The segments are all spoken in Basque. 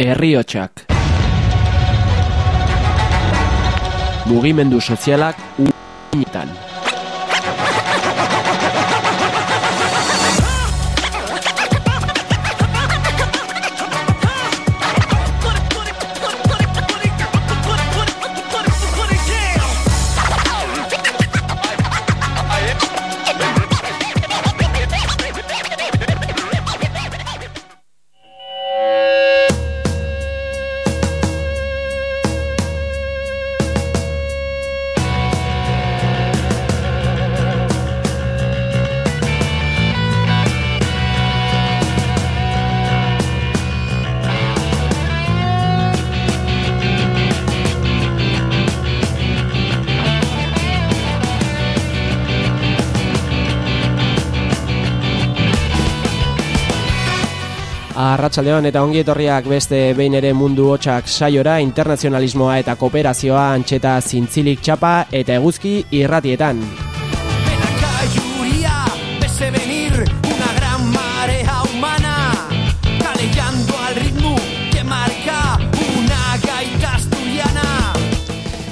Herriotsak Mugimendu sozialak unitan. Arratsaldeon eta ongi etorriak beste behin ere mundu hotxak saiora internazionalismoa eta kooperazioa antxeta zintzilik txapa eta eguzki irratietan.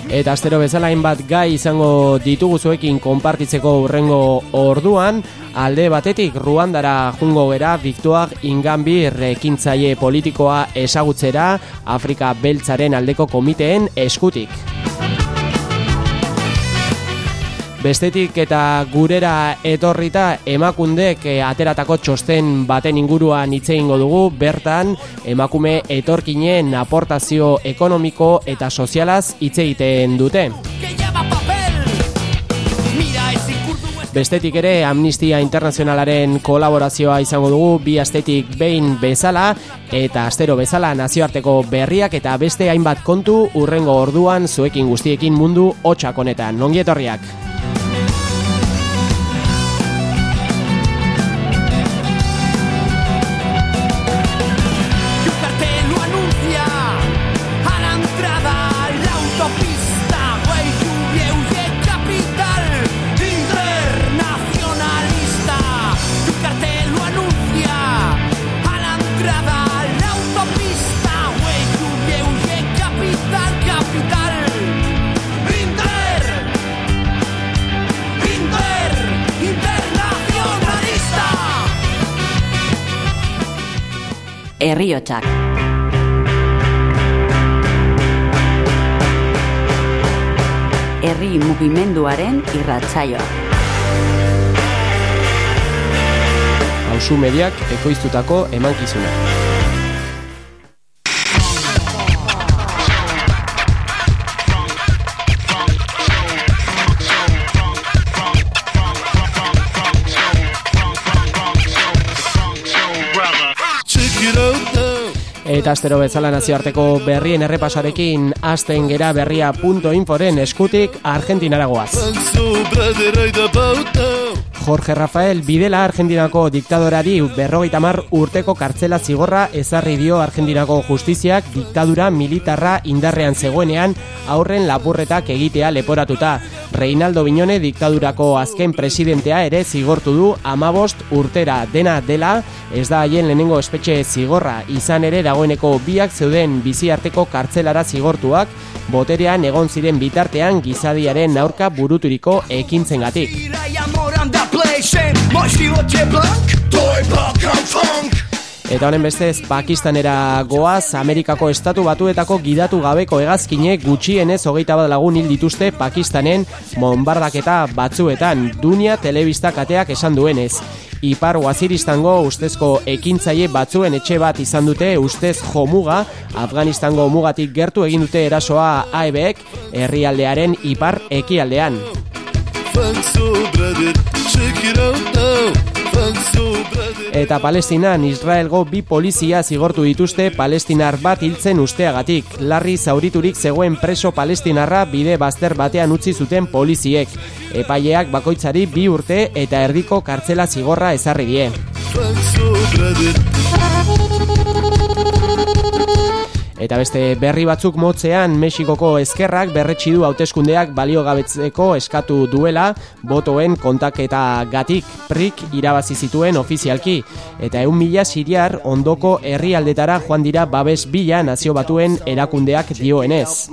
Eta astero bezala hainbat gai izango ditugu zuekin konpartitzeko urrengo orduan, alde batetik Ruandara jungo gera Victoire Ingambi rekintzaile politikoa ezagutzera Afrika Beltzaren aldeko komiteen eskutik. Bestetik eta gurera etorrita emakundek eh, ateratako txosten baten inguruan hitze egingo dugu bertan emakume etorkinen aportazio ekonomiko eta sozialaz hitz egiten dute. Bestetik ere Amnistia Internazionalaren kolaborazioa izango dugu bi astetik behin bezala eta astero bezala nazioarteko berriak eta beste hainbat kontu urrengo orduan zuekin guztiekin mundu hotxak honetan. Nongietorriak! Herriotsak. Herri mugimenduaren irratsaioa. Ausu mediak ekoiztutako emankizuna. Eta astero bezala nazioarteko berrien errepasarekin hasten gera berria.inforen eskutik Argentinaragoaz. Jorge Rafael Bidela Argentinako diktadorari berrogeita mar urteko kartzela zigorra ezarri dio Argentinako justiziak diktadura militarra indarrean zegoenean aurren lapurretak egitea leporatuta. Reinaldo Biñone diktadurako azken presidentea ere zigortu du amabost urtera dena dela ez da haien lehenengo espetxe zigorra izan ere dagoeneko biak zeuden biziarteko kartzelara zigortuak boterean egon ziren bitartean gizadiaren aurka buruturiko ekintzengatik. Eta honen bestez, Pakistanera goaz, Amerikako estatu batuetako gidatu gabeko hegazkine gutxienez hogeita bat lagun hil dituzte Pakistanen monbardaketa batzuetan, dunia telebista kateak esan duenez. Ipar Waziristango ustezko ekintzaile batzuen etxe bat izan dute ustez jomuga, Afganistango mugatik gertu egin dute erasoa AEBek herrialdearen ipar ekialdean. Eta Palestinan Israelgo bi polizia zigortu dituzte palestinar bat hiltzen usteagatik. Larri zauriturik zegoen preso palestinarra bide bazter batean utzi zuten poliziek. Epaileak bakoitzari bi urte eta erdiko kartzela zigorra ezarri die. Eta beste berri batzuk motzean Mexikoko eskerrak berretsi du hauteskundeak baliogabetzeko eskatu duela botoen kontaketa gatik prik irabazi zituen ofizialki. Eta eun mila siriar ondoko herrialdetara joan dira babes bila nazio batuen erakundeak dioenez.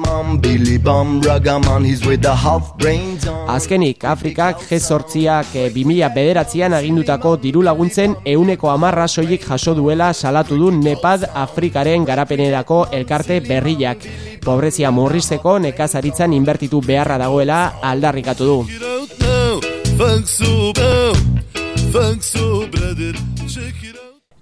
Azkenik, Afrikak jezortziak 2000 eh, bederatzean agindutako diru laguntzen euneko amarra soilik jaso duela salatu du Nepad Afrikaren garapenerako elkarte berriak. Pobrezia morrizteko nekazaritzan inbertitu beharra dagoela aldarrikatu du.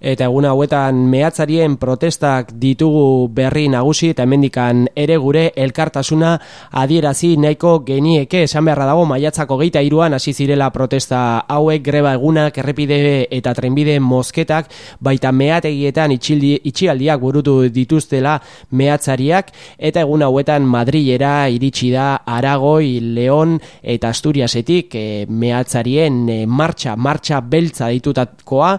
Eta egun hauetan mehatzarien protestak ditugu berri nagusi eta hemendikan ere gure elkartasuna adierazi nahiko genieke. Esan beharra dago maiatzako geita iruan hasi zirela protesta hauek greba egunak errepide eta trenbide mozketak baita mehategietan itxialdiak burutu dituztela mehatzariak eta egun hauetan Madrilera iritsi da Aragoi, Leon eta Asturiasetik e, mehatzarien e, martxa, martxa beltza ditutakoa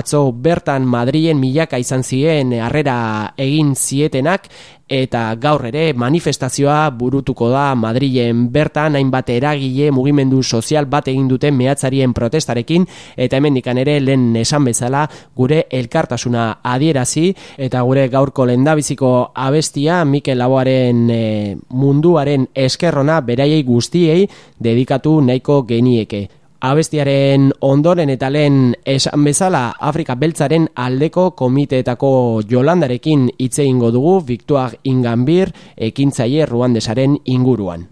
atzo bertan Madrilen milaka izan ziren harrera egin zietenak eta gaur ere manifestazioa burutuko da Madrilen bertan. Hainbat eragile mugimendu sozial bat egin duten mehatzarien protestarekin eta hemendikan ere lehen esan bezala gure elkartasuna adierazi eta gure gaurko lendabiziko abestia Mikel Laboaren e, munduaren eskerrona beraiei guztiei dedikatu nahiko genieke abestiaren ondoren eta lehen esan bezala Afrika Beltzaren aldeko komiteetako jolandarekin hitze ingo dugu Victoire Ingambir ekintzaile Ruandesaren inguruan.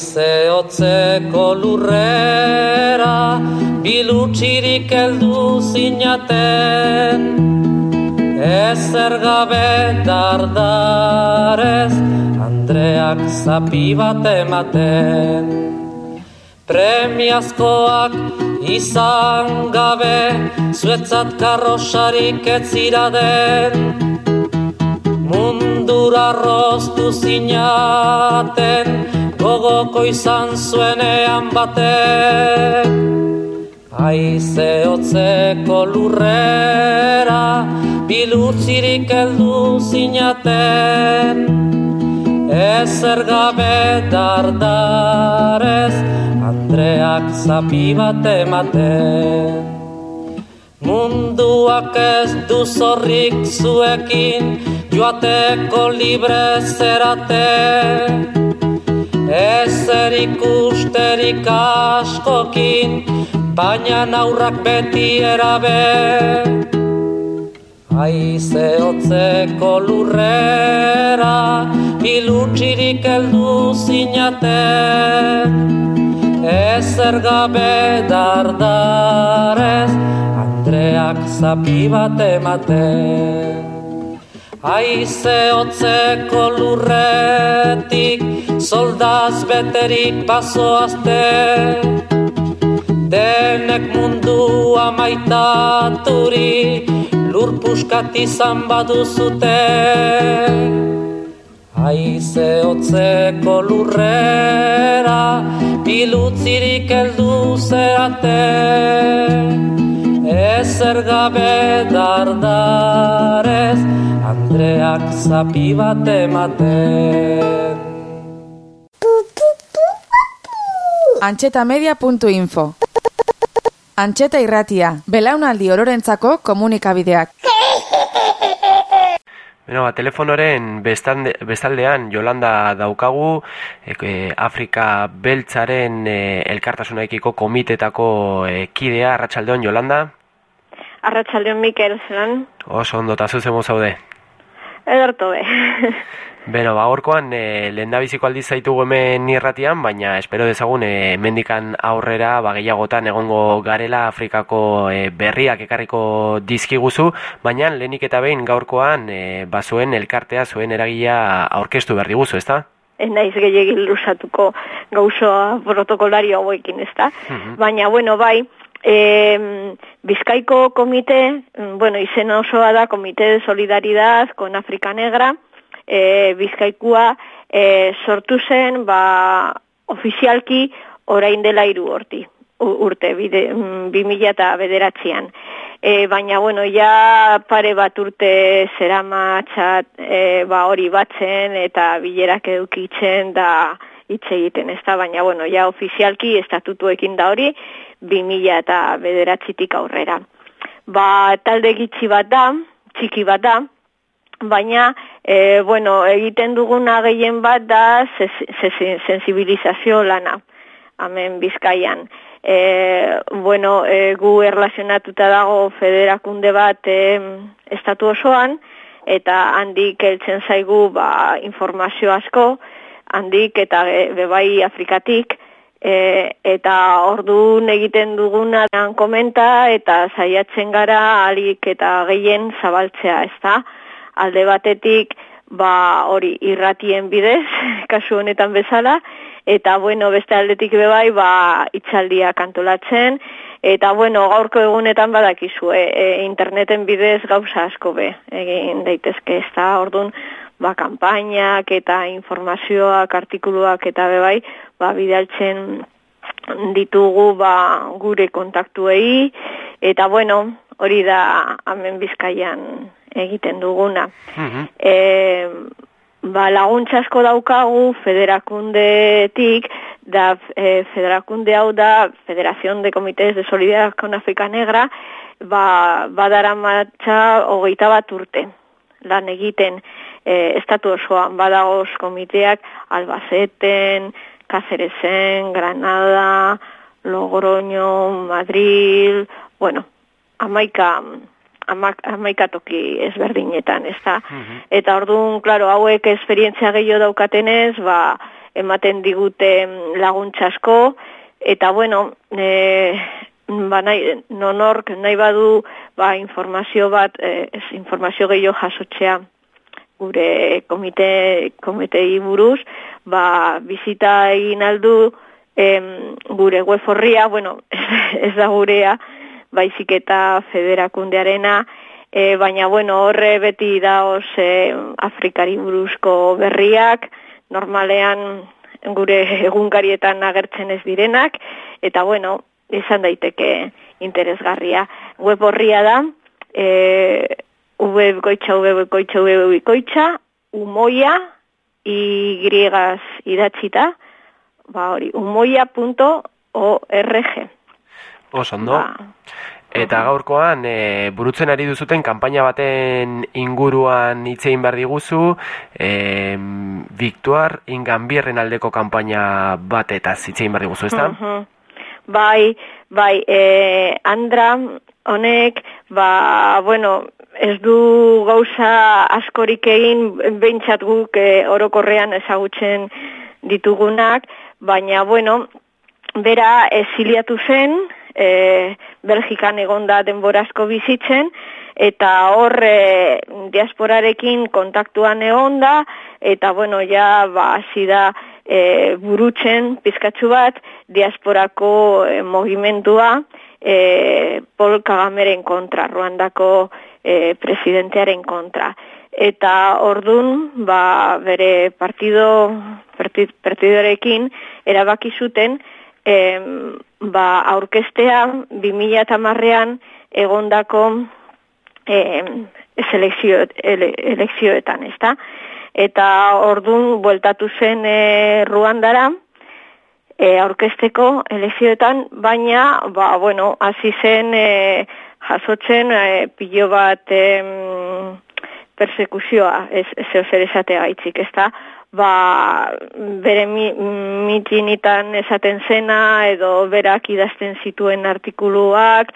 Zehotzeko lurrera Bilutxirik eldu zinaten. Ezer gabe dardarez Andreak zapi bat ematen. Premiazkoak izan gabe Zuetzat karrosarik etzira den Mundura roztu zinaten gogoko izan zuenean batek. Aize hotzeko lurrera bilutzirik eldu zinaten Ezer gabe dardarez Andreak zapi bat ematen. Munduak ez du zorrik zuekin Joateko libre zerate Ezer ikusterik askokin, baina naurrak beti erabe. Aize hotzeko lurrera, ilutxirik eldu zinate. Ezer gabe dardarez, Andreak zapi bat ematen. Aize hotzeko lurretik soldaz beterik bazoazte Denek mundu amaitaturi lur puskat izan baduzute. Aize hotzeko lurrera bilutzirik eldu zeate ezer gabe dardarez Andreak zapi bat ematen Antxetamedia.info Antxeta irratia, belaunaldi ororentzako komunikabideak. Beno, ba, telefonoren bestaldean Jolanda daukagu, e, Afrika Beltzaren e, elkartasunaikiko komitetako e, kidea, Arratxaldeon, Jolanda? Arratxaldeon Mikel, zelan? Oso ondo, eta zuzen zaude? Ederto be. Beno, ba, horkoan, e, lehen aldiz zaitugu hemen irratian, baina espero dezagun e, mendikan aurrera, ba, gehiagotan egongo garela Afrikako e, berriak ekarriko dizkiguzu, baina lehenik eta behin gaurkoan, e, ba, zuen elkartea, zuen eragila aurkeztu behar diguzu, ezta? Ez naiz gehiagin lusatuko gauzoa protokolario hauekin, ezta? Mhm. Baina, bueno, bai, e, Bizkaiko komite, mm, bueno, izen osoa da Komite de Solidaridad con Afrika Negra, e, Bizkaikua e, sortu zen, ba, ofizialki orain dela hiru horti, urte, bide, mm, 2000 eta bederatzean. E, baina, bueno, ja pare bat urte zera matxat, e, ba, hori batzen eta bilerak edukitzen da hitz egiten, ez da, baina, bueno, ja ofizialki estatutuekin da hori, 2000 eta bederatzitik aurrera. Ba, talde gitxi bat da, txiki bat da, baina, e, bueno, egiten duguna gehien bat da sensibilizazio lana, hemen bizkaian. E, bueno, e, gu erlazionatuta dago federakunde bat e, estatu osoan, eta handik heltzen zaigu ba, informazio asko, handik eta bebai Afrikatik, e, eta ordu egiten duguna komenta eta saiatzen gara alik eta gehien zabaltzea, ez da? alde batetik ba hori irratien bidez kasu honetan bezala eta bueno beste aldetik be bai ba itzaldia kantolatzen eta bueno gaurko egunetan badakizu e, e, interneten bidez gauza asko be egin daitezke ez da ordun ba kanpainak eta informazioak artikuluak eta be bai ba bidaltzen ditugu ba gure kontaktuei. Eta bueno hori da hemen Bizkaian egiten duguna. E, ba, laguntza asko daukagu federakundetik, da e, federakunde hau da Federación de Comités de Solidaridad con Afrika Negra, ba, badara matxa hogeita bat urte lan egiten e, estatu osoan badagoz komiteak Albaceten, Cáceresen, Granada, Logroño, Madrid, bueno, amaika amaikatoki ezberdinetan, ez da? Mhm. Eta orduan, klaro, hauek esperientzia gehiago daukatenez, ba, ematen digute laguntzasko, eta bueno, e, ba, nahi, nonork nahi badu ba, informazio bat, e, ez, informazio gehiago jasotzea gure komite, komitei buruz, ba, bizita egin aldu em, gure web horria, bueno, ez da gurea, baizik eta federakundearena, e, baina bueno, horre beti da e, Afrikari buruzko berriak, normalean gure egunkarietan agertzen ez direnak, eta bueno, izan daiteke interesgarria. Web horria da, e, ubekoitza, ubekoitza, ubekoitza, umoia, igriegaz idatzita, ba hori, umoia.org. Osondo. Ba. Eta gaurkoan, e, burutzen ari duzuten kanpaina baten inguruan hitzein behar diguzu, e, Victuar ingambierren aldeko kanpaina bat eta hitzein behar diguzu, ezta? Bai, bai, e, Andra, honek, ba, bueno, ez du gauza askorik egin behintzat guk e, orokorrean ezagutzen ditugunak, baina, bueno, bera esiliatu zen, e, Belgikan egonda denborazko bizitzen, eta hor e, diasporarekin kontaktuan egonda, eta bueno, ja, ba, da e, burutzen pizkatzu bat, diasporako e, mogimentua, e, Paul Kagameren kontra, Ruandako e, presidentearen kontra. Eta ordun ba, bere partido, partidorekin erabaki zuten, em, ba, aurkestea 2000 eta marrean egondako em, selekzio, ele, elekzioetan, ezta? Eta ordun bueltatu zen e, Ruandara, e, aurkesteko elekzioetan, baina, ba, bueno, hasi zen e, jasotzen e, pilo bat e, persekuzioa, ez, ez zer esatea gaitzik, ezta? ba, bere mi, mitinitan esaten zena edo berak idazten zituen artikuluak,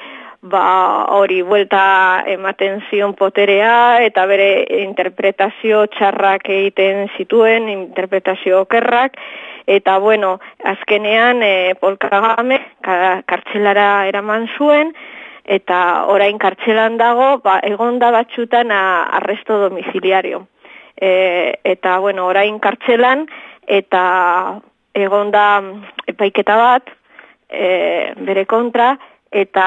ba, hori buelta ematen zion poterea eta bere interpretazio txarrak egiten zituen, interpretazio okerrak, eta bueno, azkenean e, polkagame kartzelara eraman zuen, eta orain kartzelan dago, ba, egonda batxutan arresto domiciliario. E, eta bueno, orain kartzelan eta egonda epaiketa bat e, bere kontra eta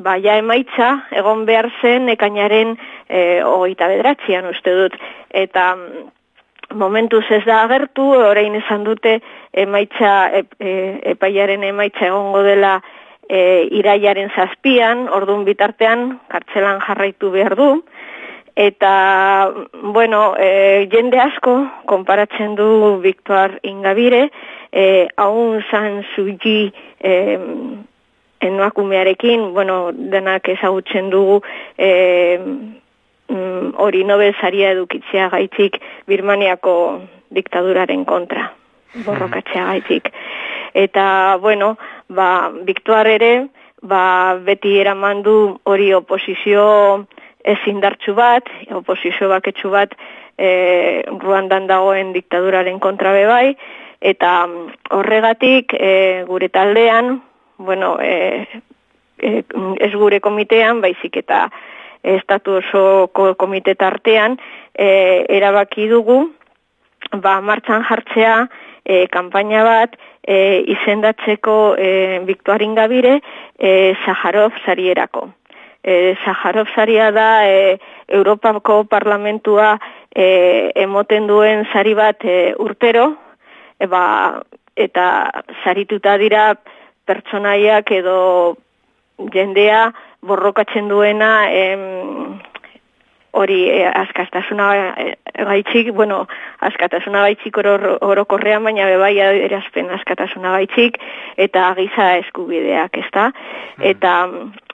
baia emaitza egon behar zen ekainaren e, hogeita bedratzean uste dut. Eta momentuz ez da agertu, orain esan dute emaitza, e, epaiaren emaitza egongo dela e, iraiaren zazpian, ordun bitartean kartzelan jarraitu behar du, eta, bueno, e, jende asko, konparatzen du Victor Ingabire, e, haun zan zuji e, enoakumearekin, bueno, denak ezagutzen dugu, e, hori nobel zaria edukitzea gaitzik Birmaniako diktaduraren kontra, borrokatzea gaitzik. Eta, bueno, ba, Victor ere, ba, beti eraman du hori oposizio ezindartzu bat, oposizio baketsu bat, e, Ruandan dagoen diktaduraren kontra bebai, eta horregatik e, gure taldean, bueno, e, e, ez gure komitean, baizik eta estatu oso komite tartean, e, erabaki dugu, ba, martxan jartzea, e, kanpaina bat, e, izendatzeko e, Victorin Gabire e, Zaharov zarierako. E, Zaharov zaria da e, Europako parlamentua e, emoten duen zari bat e, urtero, e, ba, eta zarituta dira pertsonaiak edo jendea borrokatzen duena em, hori e, askatasuna e, gaitzik, bueno, askatasuna gaitzik orokorrean, baina bebai erazpen askatasuna gaitzik, eta giza eskubideak, ezta? Hmm. Eta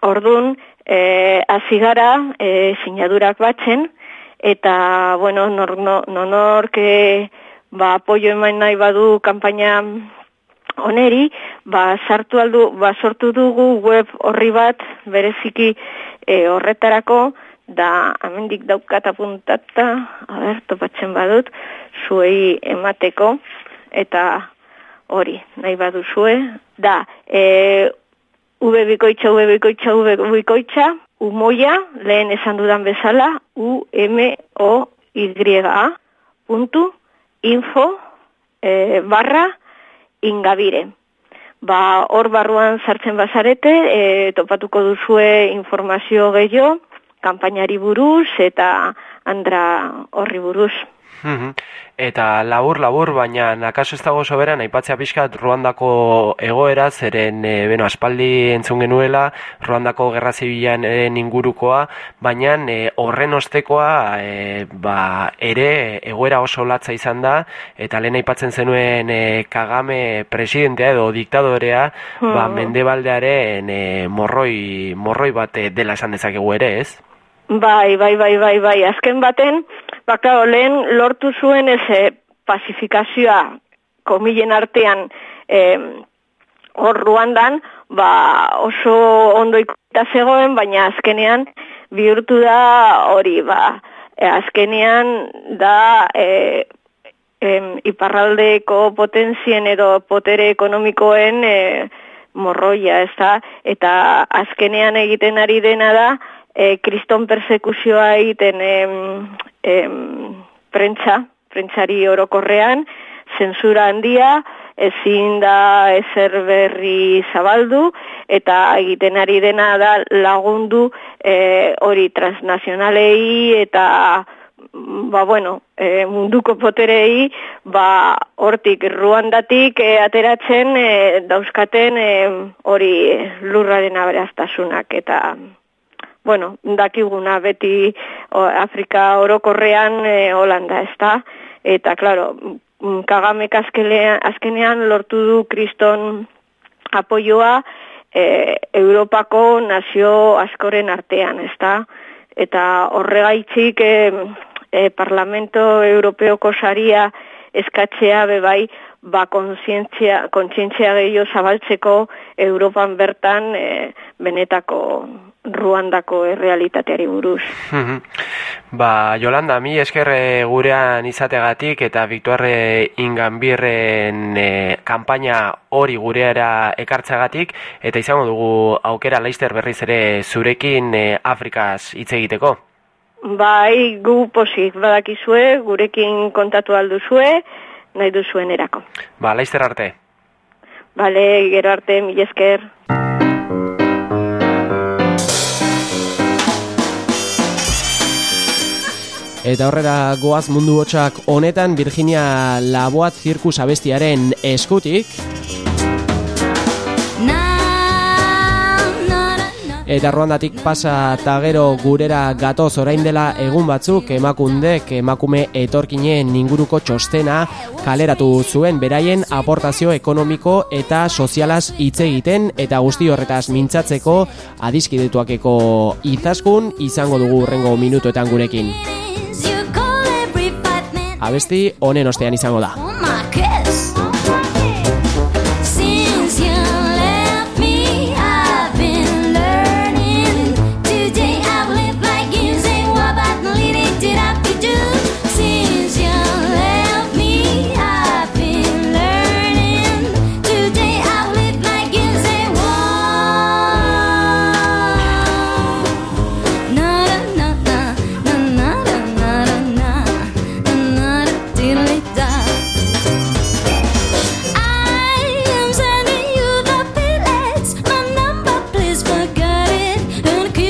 ordun e, azigara e, sinadurak batzen, eta, bueno, nor, no, nor, ba, apoio eman nahi badu kanpaina oneri, ba, sartu aldu, ba, sortu dugu web horri bat, bereziki e, horretarako, da amendik daukat apuntata, a ber, topatzen badut, zuei emateko, eta hori, nahi badu zue, da, e, ube bikoitza, ube bikoitza, ube bikoitza, umoia, lehen esan dudan bezala, u, m, o, y, a, puntu, info, e, barra, ingabire. Ba, hor barruan sartzen bazarete, e, topatuko duzue informazio gehiago, kanpainari buruz eta andra horri buruz. Eta labur labur baina nakaso ez dago soberan aipatzea pixkat Ruandako egoera zeren e, beno, aspaldi entzun genuela Ruandako gerra zibilan ingurukoa baina e, horren ostekoa e, ba, ere egoera oso latza izan da eta lehen aipatzen zenuen e, Kagame presidentea edo diktadorea ba, mendebaldearen e, morroi, morroi bat dela esan dezakegu ere ez? Bai, bai, bai, bai, bai, azken baten, baka lehen lortu zuen ez eh, pasifikazioa komilen artean eh, hor ruandan, ba oso ondo ikuta zegoen, baina azkenean bihurtu da hori, ba, eh, azkenean da eh, em, iparraldeko potentzien edo potere ekonomikoen eh, morroia, ez da, eta azkenean egiten ari dena da, e, kriston persekuzioa egiten em, em, prentza, prentzari orokorrean, zensura handia, ezin da ezer berri zabaldu, eta egiten ari dena da lagundu e, hori transnazionalei eta ba bueno, e, munduko poterei ba hortik ruandatik e, ateratzen e, dauzkaten hori lurraren aberastasunak eta bueno, dakiguna beti o, Afrika orokorrean e, Holanda, ez? Eta, klaro, mm, kagamek azkenean lortu du kriston apoioa e, Europako nazio askoren artean, ez? Eta horregaitzik e, e, Parlamento Europeoko saria eskatzea bebai ba kontzientzia kontzientzia gehiago zabaltzeko Europan bertan e, benetako Ruandako errealitateari buruz. ba, Jolanda, mi esker eh, gurean izategatik eta Victorre Inganbirren e, kanpaina hori gureara ekartzagatik eta izango dugu aukera Leister berriz ere zurekin e, Afrikaz hitz egiteko. Bai, gu posik badakizue, gurekin kontatu alduzue, nahi duzuen erako. Ba, Leister arte. Bale, gero arte, mi esker. Eta horrela goaz mundu hotxak honetan Virginia Laboat zirkus abestiaren eskutik. Eta Ruandatik pasa eta gero gurera gatoz orain dela egun batzuk emakundek emakume etorkinen inguruko txostena kaleratu zuen beraien aportazio ekonomiko eta sozialaz hitz egiten eta guzti horretaz mintzatzeko adiskidetuakeko izaskun izango dugu urrengo minutuetan gurekin. Abesti honen ostean izango da.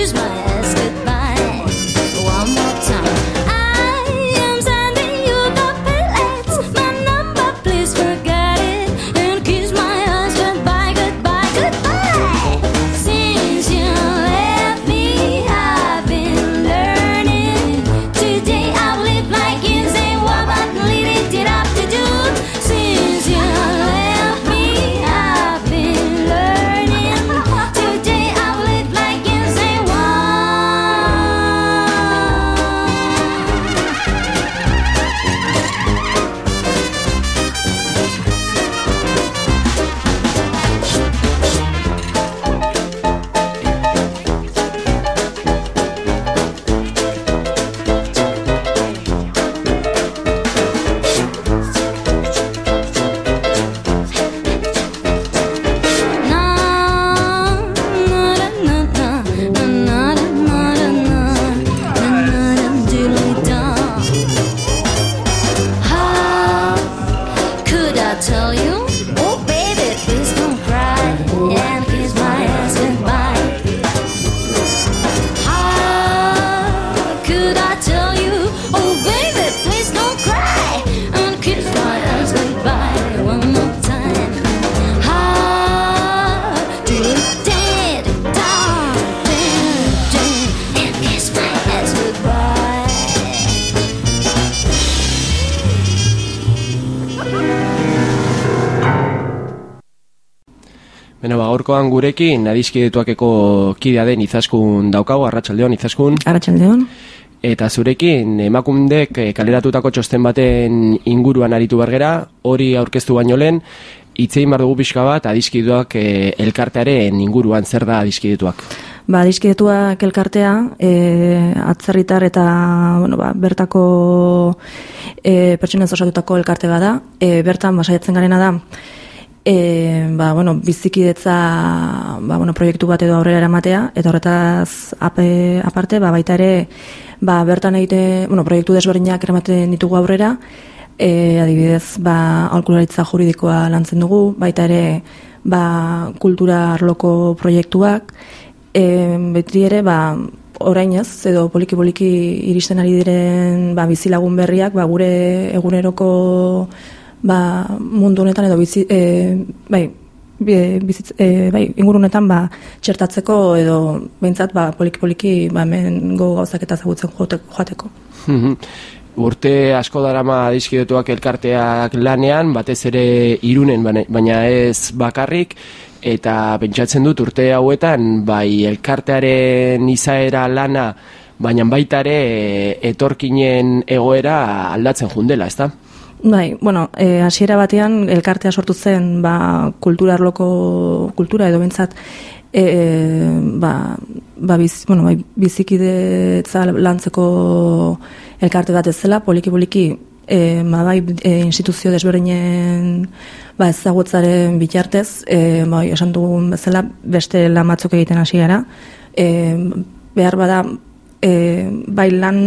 use my Beno, ba, gaurkoan gurekin, adiskidetuakeko kidea den izaskun daukago, arratsaldeon izaskun. Arratxaldeon. Eta zurekin, emakundek eh, kaleratutako txosten baten inguruan aritu bergera, hori aurkeztu baino lehen, itzein bar dugu pixka bat, adiskiduak eh, elkartearen inguruan zer da adiskidetuak. Ba, adiskidetuak elkartea, e, atzerritar eta bueno, ba, bertako e, pertsonez osatutako elkarte bada, e, bertan basaiatzen garena da, e, ba, bueno, bizikidetza ba, bueno, proiektu bat edo aurrera eramatea, eta horretaz ape, aparte, ba, baita ere, ba, bertan egite, bueno, proiektu desberdinak eramaten ditugu aurrera, e, adibidez, ba, alkularitza juridikoa lantzen dugu, baita ere, ba, kultura arloko proiektuak, e, beti ere, ba, orainez edo poliki-poliki iristen ari diren ba, bizilagun berriak ba, gure eguneroko ba, mundu honetan edo bizi, e, bai, bizitz, e, bai, ingurunetan ba, txertatzeko edo behintzat ba, poliki-poliki ba, hemen go gauzak eta zagutzen joateko. Mhm. Urte asko darama dizkidetuak elkarteak lanean, batez ere irunen, baina ez bakarrik, eta pentsatzen dut urte hauetan, bai elkartearen izaera lana, baina baita ere etorkinen egoera aldatzen jundela, ezta? Bai, bueno, e, hasiera batean elkartea sortu zen ba, kultura arloko kultura edo bentsat e, ba, ba, biz, bueno, bai, bizikide lantzeko elkarte bat ez zela, poliki-poliki e, ba, bai, e, instituzio desberdinen ba, ezagutzaren bitartez, e, bai, esan dugun bezala beste lamatzuk egiten hasi gara, e, behar bada e, bai lan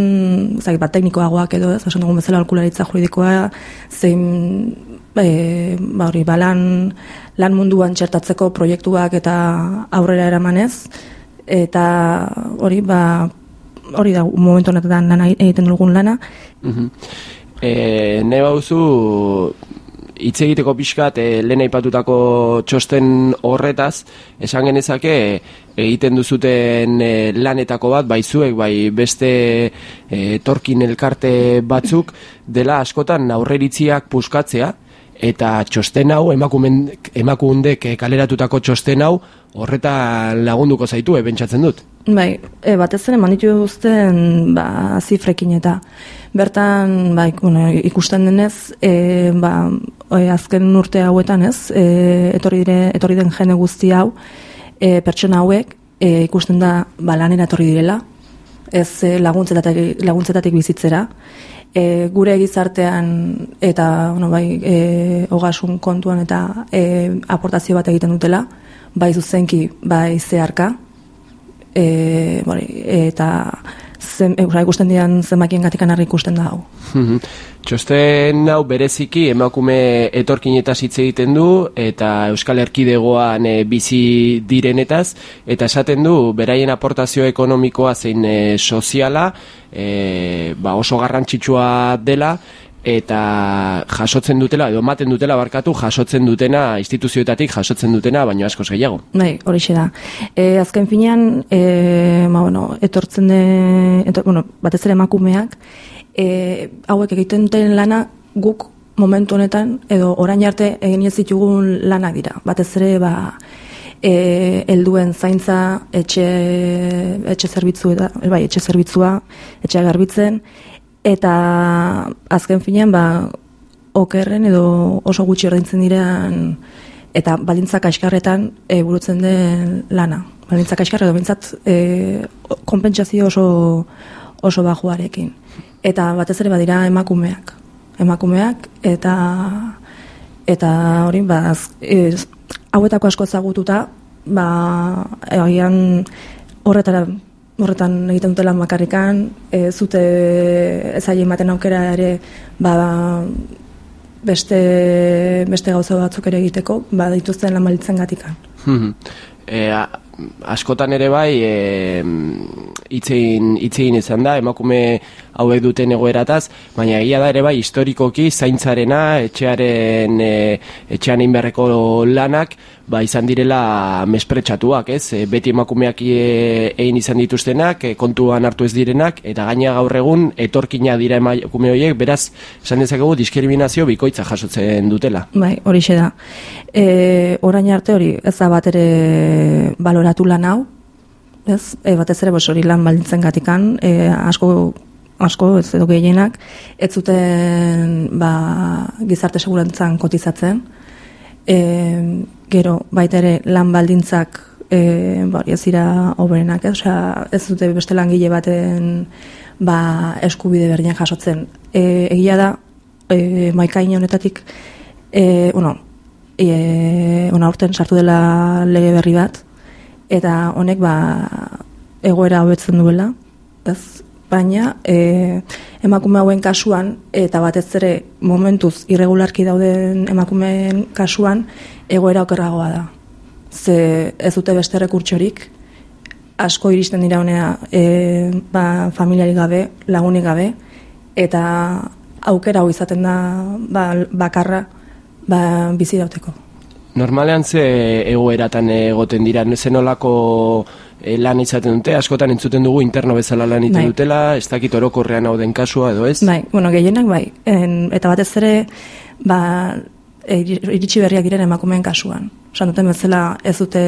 zai, bat teknikoagoak edo ez, esan dugun bezala alkularitza juridikoa, zein e, ba, hori, ba, lan, lan munduan txertatzeko proiektuak eta aurrera eramanez, eta hori ba, hori da momentu honetan lana egiten dugun lana. E, ne bauzu hitz egiteko pixkat e, lehen aipatutako txosten horretaz, esan genezake egiten duzuten e, lanetako bat, bai zuek, bai beste e, torkin elkarte batzuk, dela askotan aurreritziak puskatzea, eta txosten hau, emakundek kaleratutako txosten hau, horretan lagunduko zaitu, ebentsatzen dut. Bai, e, batez ere manditu duzten ba, zifrekin eta bertan ba, bueno, ikusten denez e, ba, e, azken urte hauetan ez e, etorri, dire, etorri den jene guzti hau e, pertsona hauek e, ikusten da ba, lanera etorri direla ez e, laguntzetatik, laguntzetatik bizitzera. E, gure gizartean eta bueno, bai, e, ogasun kontuan eta e, aportazio bat egiten dutela bai zuzenki bai zeharka e, bori, eta zen, e, ikusten dian zenbakien gatikan harri ikusten da hau. Mhm. Txosten hau bereziki emakume etorkinetaz hitz egiten du eta Euskal Erkidegoan e, bizi direnetaz eta esaten du beraien aportazio ekonomikoa zein e, soziala e, ba oso garrantzitsua dela eta jasotzen dutela edo ematen dutela barkatu jasotzen dutena instituzioetatik jasotzen dutena baino askoz gehiago. Bai, hori da. E, azken finean, e, ma, bueno, etortzen de, etor, bueno, batez ere emakumeak, e, hauek egiten duten lana guk momentu honetan edo orain arte egin ez ditugun lanak dira. Batez ere, ba, e, helduen zaintza, etxe, etxe zerbitzu, bai, etxe zerbitzua, etxe garbitzen, eta azken finean ba okerren edo oso gutxi ordaintzen direan eta balintzak aiskarretan e, burutzen den lana. Balintzak aiskarre edo bintzat e, konpentsazio oso, oso bajuarekin. Eta batez ere badira emakumeak. Emakumeak eta eta hori ba, e, hauetako asko ezagututa ba, egian horretara horretan egiten dutela makarrikan, e, zute ezaile ematen aukera ere ba, beste, beste gauza batzuk ere egiteko, ba, dituzten lan balitzen gatikan. e, askotan ere bai, e, itzein, itzein izan da, emakume hauek duten egoerataz, baina egia da ere bai, historikoki, zaintzarena, etxearen, e, etxean inberreko lanak, ba, izan direla mespretsatuak, ez? E, beti emakumeak e, egin izan dituztenak, e, kontuan hartu ez direnak, eta gaina gaur egun etorkina dira emakume horiek, beraz, esan dezakegu diskriminazio bikoitza jasotzen dutela. Bai, hori da. E, orain arte hori, ez da bat ere baloratu lan hau, ez? E, batez ere, bos, hori lan baldintzen gatikan, e, asko asko, ez edo gehienak, ez zuten ba, gizarte segurantzan kotizatzen, e, gero baita ere lan baldintzak e, bari ez dira oberenak, ez, ez dute beste langile baten ba, eskubide berdinak jasotzen. E, egia da, e, maikain honetatik, e, bueno, e, ona urten sartu dela lege berri bat, eta honek ba, egoera hobetzen duela, ez, baina e, emakume hauen kasuan eta batez ere momentuz irregularki dauden emakumeen kasuan egoera okerragoa da. Ze ez dute beste rekurtsorik asko iristen dira honea e, ba, familiari gabe, lagunik gabe eta aukera hau izaten da ba, bakarra ba, bizi dauteko. Normalean ze egoeratan egoten dira, zenolako e, lan izaten dute, askotan entzuten dugu interno bezala lan iten bai. dutela, ez dakit orokorrean hau den kasua edo ez? Bai, bueno, gehienak bai, en, eta batez ere, ba, iritsi berriak diren emakumeen kasuan. Osan duten bezala ez dute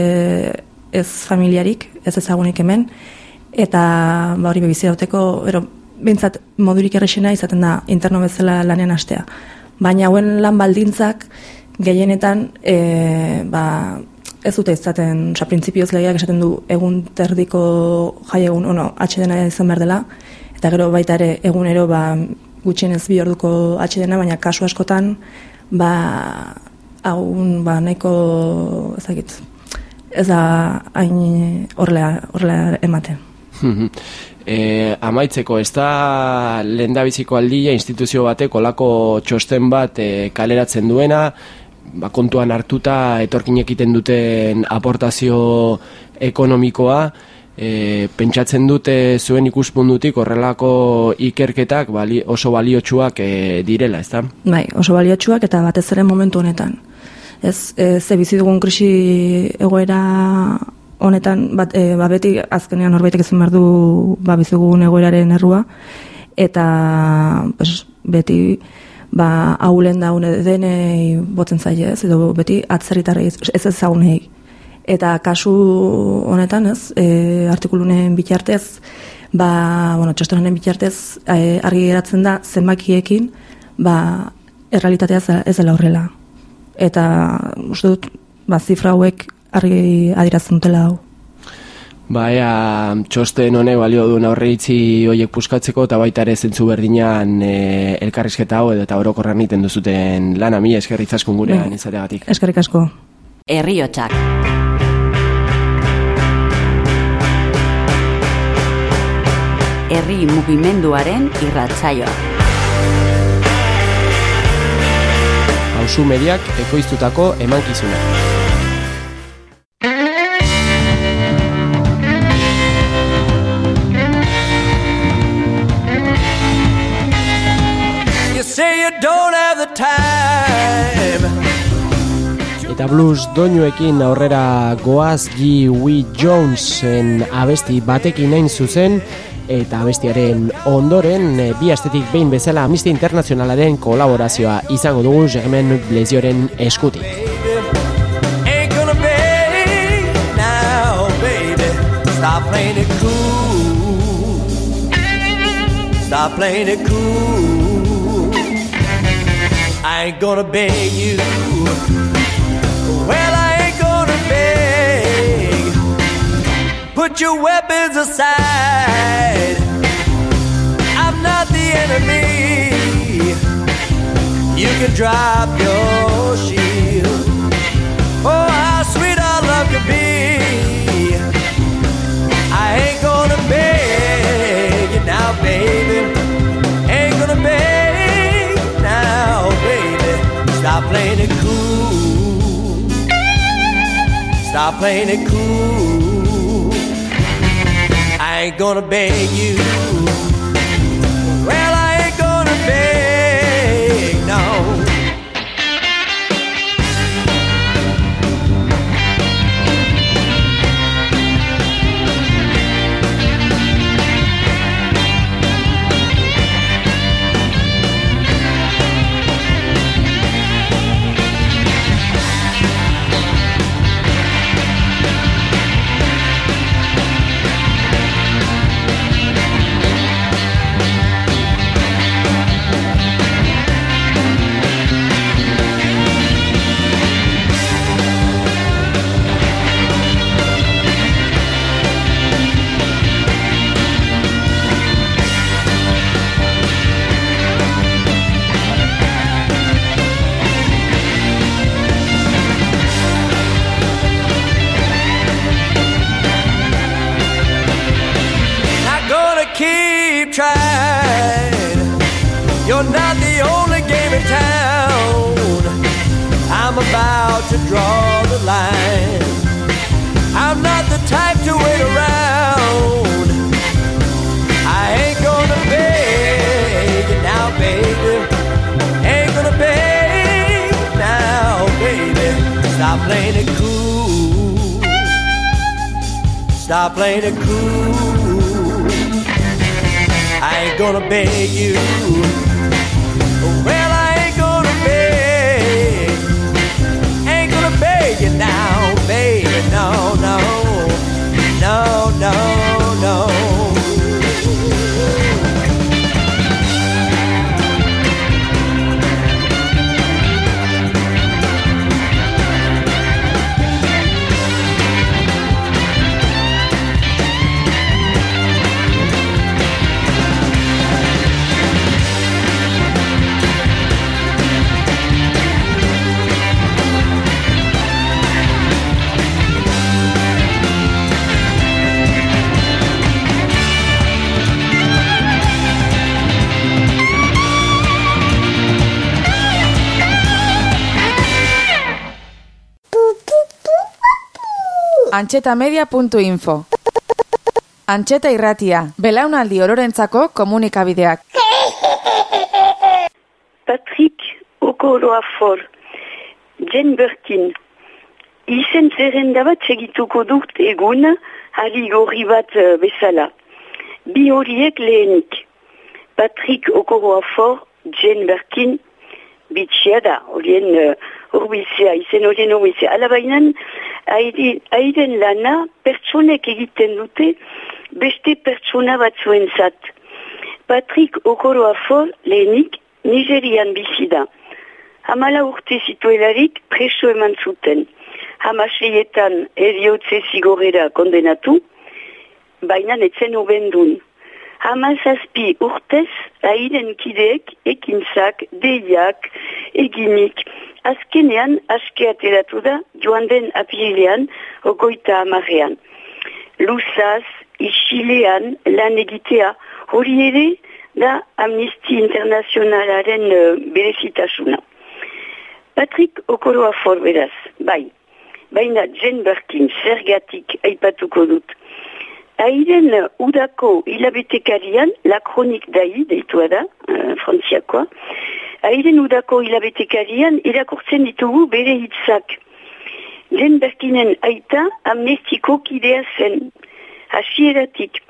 ez familiarik, ez ezagunik hemen, eta ba, hori bebizi dauteko, ero, bintzat modurik errexena izaten da interno bezala lanean astea. Baina hauen lan baldintzak gehienetan e, ba, ez dute izaten, oza, prinsipioz legeak esaten du egun terdiko jai egun, ono, atxedena izan behar dela, eta gero baita ere egunero ba, gutxienez bi orduko atxedena, baina kasu askotan, ba, agun, ba, nahiko, ezagit, ez da hain horrela, ematen. e, amaitzeko, ez da lehendabiziko aldia instituzio bateko lako txosten bat e, kaleratzen duena, ba, kontuan hartuta etorkinek egiten duten aportazio ekonomikoa e, pentsatzen dute zuen ikuspundutik horrelako ikerketak bali, oso baliotsuak e, direla, ezta? Bai, oso baliotsuak eta batez ere momentu honetan. Ez, e, ze bizi dugun krisi egoera honetan, bat, e, ba beti azkenean norbaitek ezin behar du ba, bizi dugun egoeraren errua, eta pues, beti ba, haulen daune denei botzen zaile ez, edo beti atzerritarrei ez ezagunei. Eta kasu honetan, ez, e, artikulunen bitartez, ba, bueno, txostonen bitartez, e, argi geratzen da zenbakiekin, ba, errealitatea ez dela horrela. Eta, uste dut, ba, zifra hauek argi adirazten dutela hau. Ba, ea, txosten honek balio duen aurreitzi horiek puskatzeko eta baita ere zentzu berdinan e, elkarrizketa hau edo eta orokorran iten duzuten lana mi eskerritzaskun gurean bai. izateagatik. Eskerrik asko. Herriotsak. herri mugimenduaren irratsaioa. Hauzu mediak ekoiztutako emankizuna. Eta blues doinuekin aurrera goaz G. W. Jonesen abesti batekin nain zuzen eta bestiaren ondoren eh, bi astetik behin bezala Amnistia Internazionalaren kolaborazioa izango dugu Germen Blezioren eskutik. Stop playing it cool Stop playing it cool I ain't gonna beg you Well I ain't gonna beg Put your weapons aside I'm not the enemy. You can drop your shield. Oh, how sweet our love could be. I ain't gonna beg you now, baby. Ain't gonna beg now, baby. Stop playing it Stop playing it cool. I ain't gonna beg you. You now, antxetamedia.info Antxeta irratia, belaunaldi ororentzako komunikabideak. Patrick Okoroafor, Jen Birkin, izen zerrenda bat segituko dut egun, hari gorri bat uh, bezala. Bi horiek lehenik. Patrick Okoroafor, Jen Birkin, bitxia da, horien uh, urbizia, izen horien urbizia. Ala bainan, haiden lana pertsonek egiten dute beste pertsona batzuen zat. Patrick Okoroafor lehenik Nigerian bizi da. Hamala urte zituelarik preso eman zuten. Hamaseietan eriotze zigorera kondenatu, baina netzen ubendun. Hamazazpi urtez, hairen kideek, ekintzak, deiak, eginik. Azkenean, aske ateratu da, joan den apirilean, ogoita amarrean. Luzaz, isilean, lan egitea, hori ere, da Amnistia Internazionalaren uh, berezitasuna. Patrick Okoroa forberaz, bai, baina Jen Birkin zergatik aipatuko dut. Airen udako hilabetekarian, la kronik dai, deitua da, uh, frantziakoa, airen udako hilabetekarian irakurtzen ditugu bere hitzak. Jen Birkinen aita amnestiko kidea zen, hasieratik.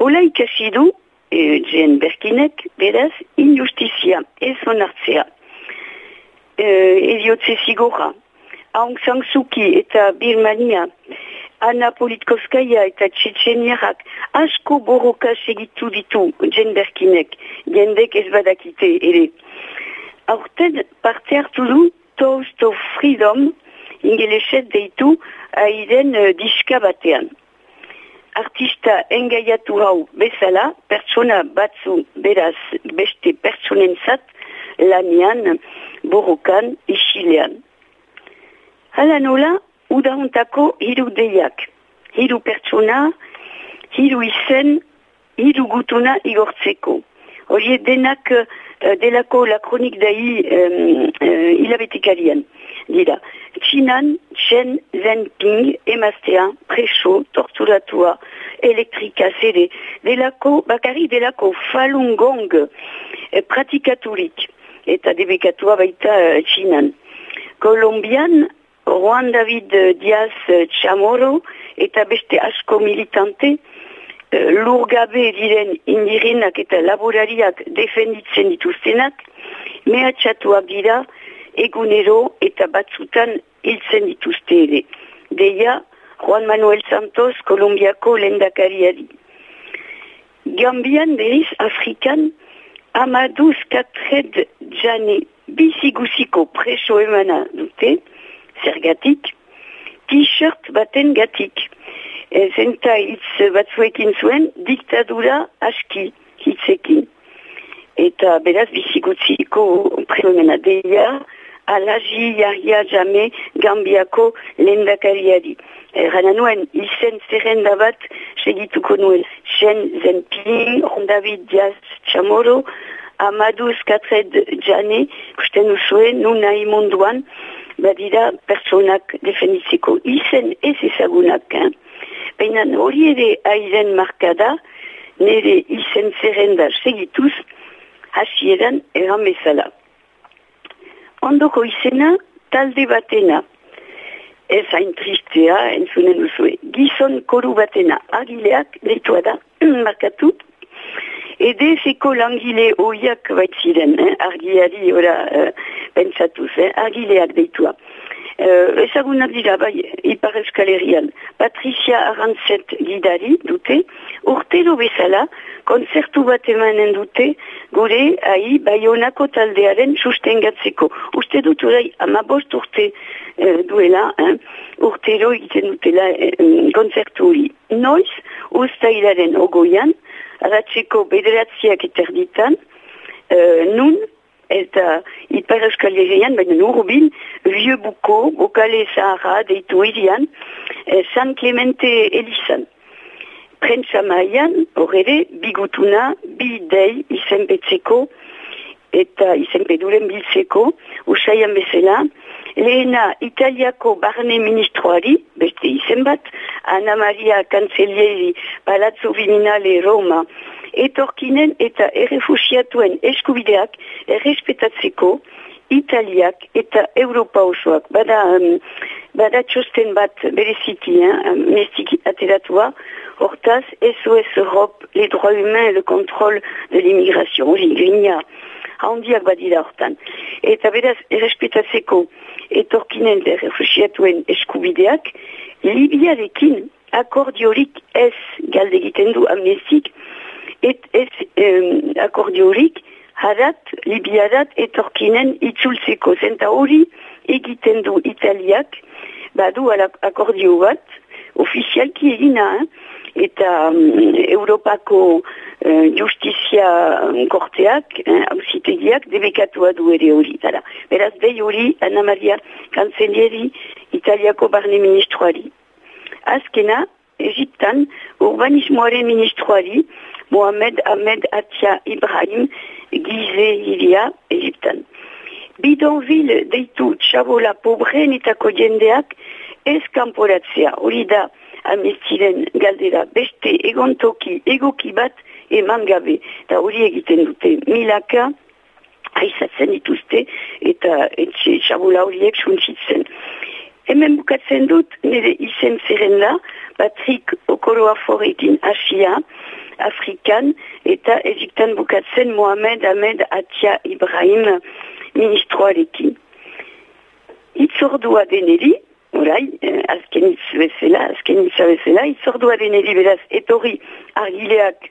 Hola ikasi du, e, Jen Birkinek, beraz, injustizia, ez onartzea. E, Eriotze zigora, Aung San Suu eta Birmania, Anna Politkovskaya eta Txetxeniarak asko borroka segitu ditu Jen Berkinek, jendek ez badakite ere. Aurten parte hartu du Toast of Freedom, ingeleset deitu aiden uh, diska batean. Artista engaiatu hau bezala, pertsona batzu beraz beste pertsonentzat lanian, borrokan, isilean. Hala nola, udahuntako hiru deiak. Hiru pertsona, hiru izen, hiru gutuna igortzeko. Hori denak uh, delako la kronik dai um, uh, hilabetikarian. Dira, Txinan, Chen Zenping, emaztea, preso, torturatua, elektrika zede, delako, bakari delako Falun Gong eh, pratikaturik, eta debekatua baita uh, Txinan. Kolombian, Juan David Diaz Chamorro eta beste asko militante lurgabe diren indirenak eta laborariak defenditzen dituztenak mehatxatuak dira egunero eta batzutan hiltzen dituzte ere. Deia, Juan Manuel Santos, Kolombiako lendakariari. Gambian beriz Afrikan Amaduz Katred Jane biziguziko preso emana dute, zergatik, t-shirt baten gatik. E, zenta hitz batzuekin zuen, diktadura aski hitzekin. Eta beraz bizigutziko presoemena deia, alaji jahia jame gambiako lendakariari. Erran nuen, izen zerrenda bat segituko nuen. Chen Zenping, David Diaz Chamorro, Amaduz Katred Jane, kusten usuen, nun nahi munduan, badira pertsonak defenditzeko izen ez ezagunak. Eh? Baina hori ere airen markada, nire izen zerrenda segituz, hasieran eran bezala. Ondoko izena, talde batena. Ez hain tristea, entzunen duzue. Gizon koru batena, agileak, leitua da, markatu, Edezeko langile oiak baitziren, eh? argiari ora uh, pentsatuz, eh? argileak deitua. Uh, ezagunak dira, bai, ipar eskalerian, Patricia Arantzet gidari dute, urtero bezala, konzertu bat emanen dute, gure, ahi, baionako taldearen sustengatzeko. Uste dut orai, amabost urte uh, duela, eh? urtero egiten dutela uh, konzertu hori. Noiz, ustailaren ogoian, aratzeko bederatziak eterditan, uh, nun, eta ipar euskal egean, baina urbil, vieux buko, bokale zahara, deitu irian, eh, San Clemente Elizan. Prentsa maian, horre, bigutuna, bi dei izenpetzeko, eta izenpeduren biltzeko, usaian bezala, lehena Italiako barne ministroari, beste izen bat, Ana Maria Cancellieri Palazzo Viminale Roma, etorkinen eta errefusiatuen eskubideak errespetatzeko Italiak eta Europa osoak. Bada, um, bada txosten bat bereziki, eh, ateratua, hortaz, SOS Europe, les droits humains et le contrôle de l'immigration. Hori, grina, handiak badira hortan. Eta beraz, errespetatzeko etorkinen der refusiatuen eskubideak, Libiarekin akordiorik ez galde egiten du amnestik, et ez um, akordiorik harat, Libiarat etorkinen itzultzeko. Zenta hori egiten du Italiak, badu akordio bat, ofizialki egina, eh? eta um, Europako uh, justizia korteak, hausitegiak, eh, debekatua du ere hori. Dara. Beraz, behi hori, Ana Maria Kanzelieri, Italiako barne ministroari. Azkena, Egiptan, urbanismoaren ministroari, Mohamed Ahmed Atia Ibrahim, gize hiria Egiptan. Bidonville deitu txabola pobrenetako jendeak ez kanporatzea. Hori da amestiren galdera beste egontoki egoki bat eman gabe. Eta hori egiten dute milaka aizatzen dituzte eta etxe txabola horiek suntzitzen. Hemen bukatzen dut nire izen zerrenda Patrick Okoroa forekin asia Afrikan eta Egiptan bukatzen Mohamed Ahmed Atia Ibrahim ministroarekin. Itzordua deneri, orai, eh, azken itz bezala, azken itza bezala, itzordua deneri beraz etorri argileak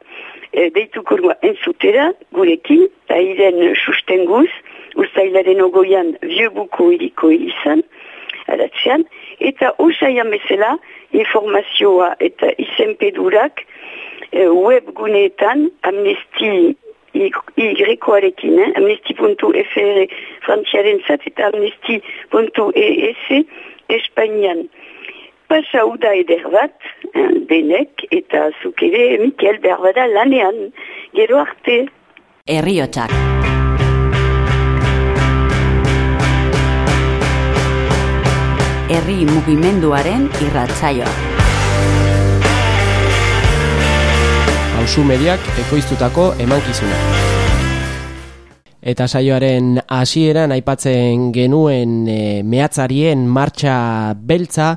eh, deituko entzutera, gurekin, eta iren sustenguz, ustailaren ogoian biobuko iriko izan, adatzean, eta osaian bezala informazioa eta izenpedurak eh, webguneetan amnesti Y-arekin, eh? amnesti.fr frantziaren zat eta amnesti.es Espainian. Pasa uda eder bat, eh, denek eta zukere Mikel Berbada lanean, gero arte. Herriotsak. Herri mugimenduaren irratzaioa. Hauzu mediak ekoiztutako emankizuna. Eta saioaren hasieran aipatzen genuen e, mehatzarien martxa beltza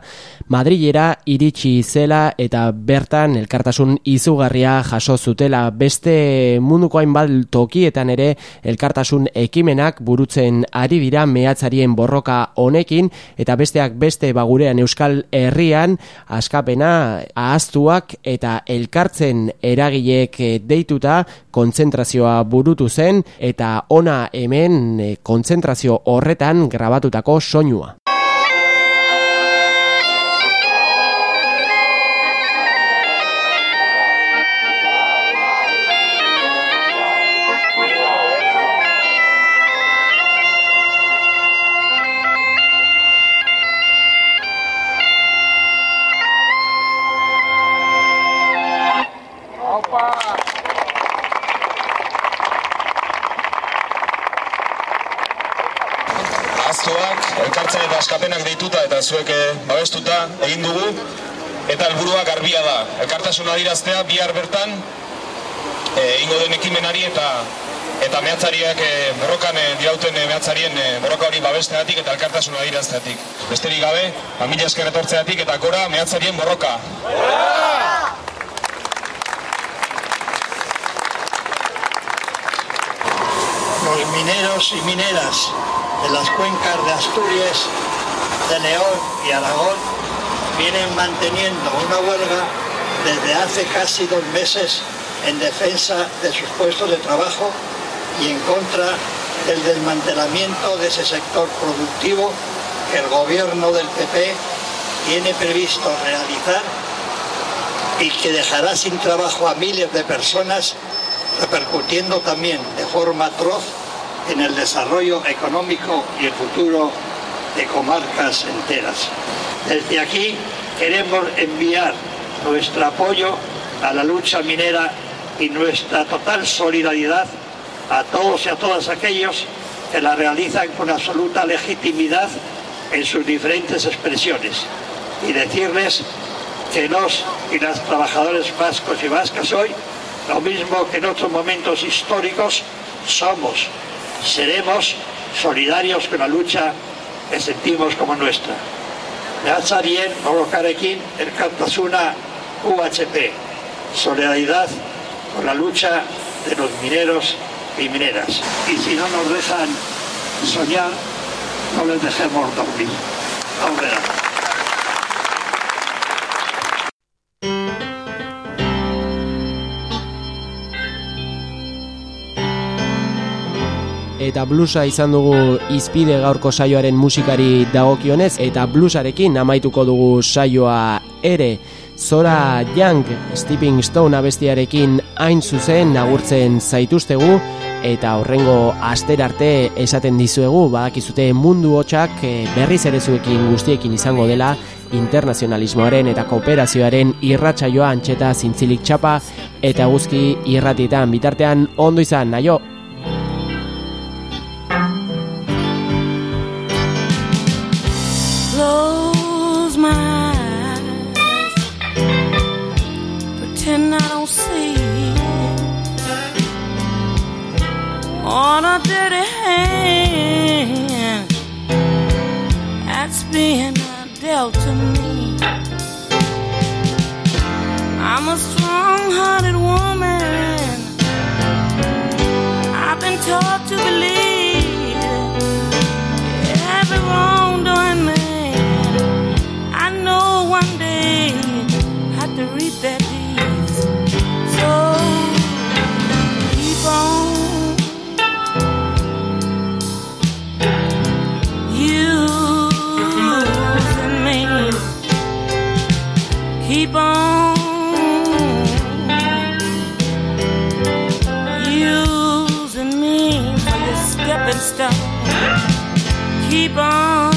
Madrilera iritsi zela eta bertan elkartasun izugarria jaso zutela. Beste munduko hainbat tokietan ere elkartasun ekimenak burutzen ari dira mehatzarien borroka honekin eta besteak beste bagurean Euskal Herrian askapena ahaztuak eta elkartzen eragileek deituta kontzentrazioa burutu zen eta ona hemen e, kontzentrazio horretan grabatutako soinua. Dirauten e, mehatzarien e, borroka hori babesteatik eta elkartasuna dirazteatik. Besterik gabe, familia esker etortzeatik eta gora mehatzarien borroka. Los mineros y mineras de las cuencas de Asturias de León y Aragón vienen manteniendo una huelga desde hace casi dos meses en defensa de sus puestos de trabajo y en contra del desmantelamiento de ese sector productivo que el gobierno del PP tiene previsto realizar y que dejará sin trabajo a miles de personas, repercutiendo también de forma atroz en el desarrollo económico y el futuro de comarcas enteras. Desde aquí queremos enviar nuestro apoyo a la lucha minera y nuestra total solidaridad a todos y a todas aquellos que la realizan con absoluta legitimidad en sus diferentes expresiones y decirles que nos y las trabajadores vascos y vascas hoy, lo mismo que en otros momentos históricos, somos, seremos solidarios con la lucha que sentimos como nuestra. Mehatxarien borrokarekin elkartasuna UHP, solidaridad con la lucha de los mineros y mineras. Y si no nos dejan soñar, no les dejemos dormir. Verán. eta blusa izan dugu izpide gaurko saioaren musikari dagokionez eta blusarekin amaituko dugu saioa ere Zora Young Stepping Stone abestiarekin hain zuzen nagurtzen zaituztegu eta horrengo aster arte esaten dizuegu badakizute mundu hotxak eh, berriz ere zuekin guztiekin izango dela internazionalismoaren eta kooperazioaren irratsaioa antxeta zintzilik txapa eta guzki irratietan bitartean ondo izan, naio! Stone. Keep on.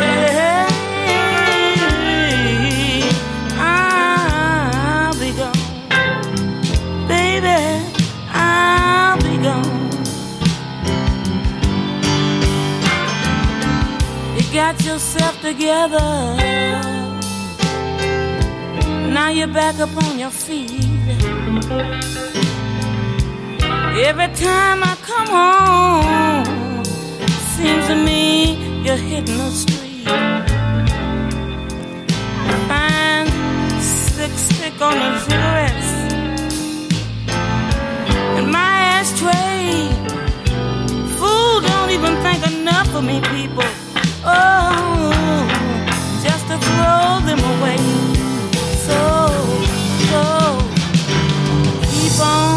Hey, I'll be gone. Baby, I'll be gone. You got yourself together. Now you're back up on your feet. Every time I come home, seems to me you're hitting the street. Find six stick on the cigarettes. And my ashtray. Fool don't even think enough of me, people. Oh, just to throw them away. So, so, keep on.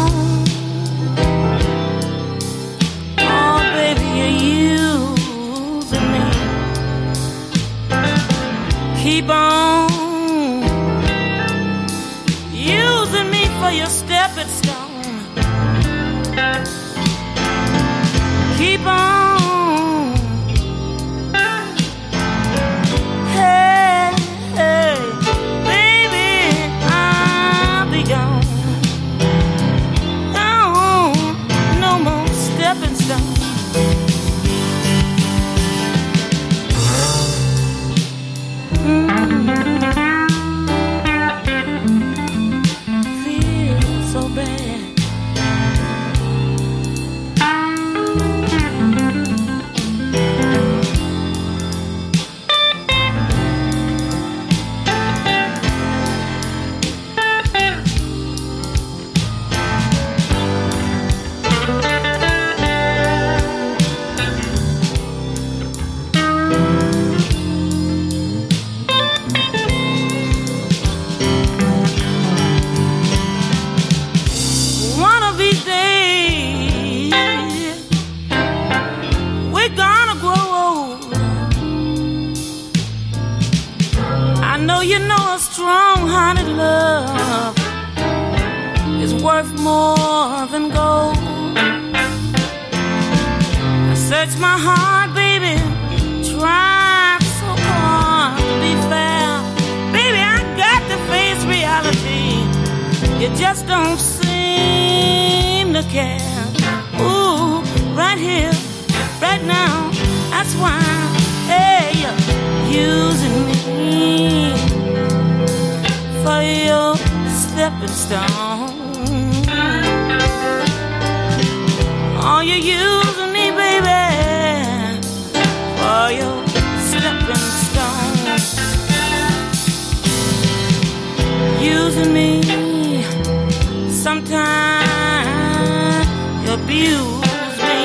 Sometimes you abuse me.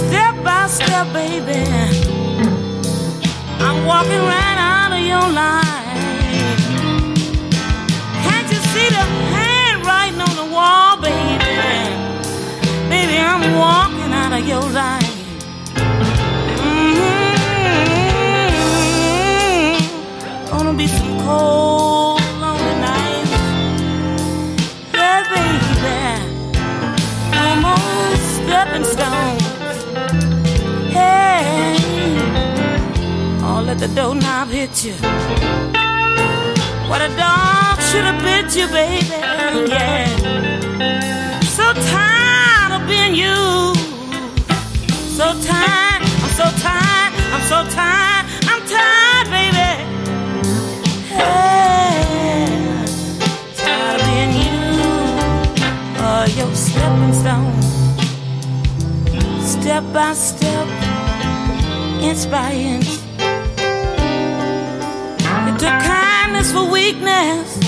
Step by step, baby, I'm walking right out of your life. Can't you see the handwriting on the wall, baby? Baby, I'm walking out of your life. Mm-hmm. Gonna be some cold, stepping stones. Hey, oh, let the doorknob hit you. What a dog should have bit you, baby. Yeah. So tired of being you. So tired, I'm so tired, I'm so tired, I'm tired, baby. Hey, tired of being you. Oh, your stepping stone. Step by step, inch by inch. It took kindness for weakness.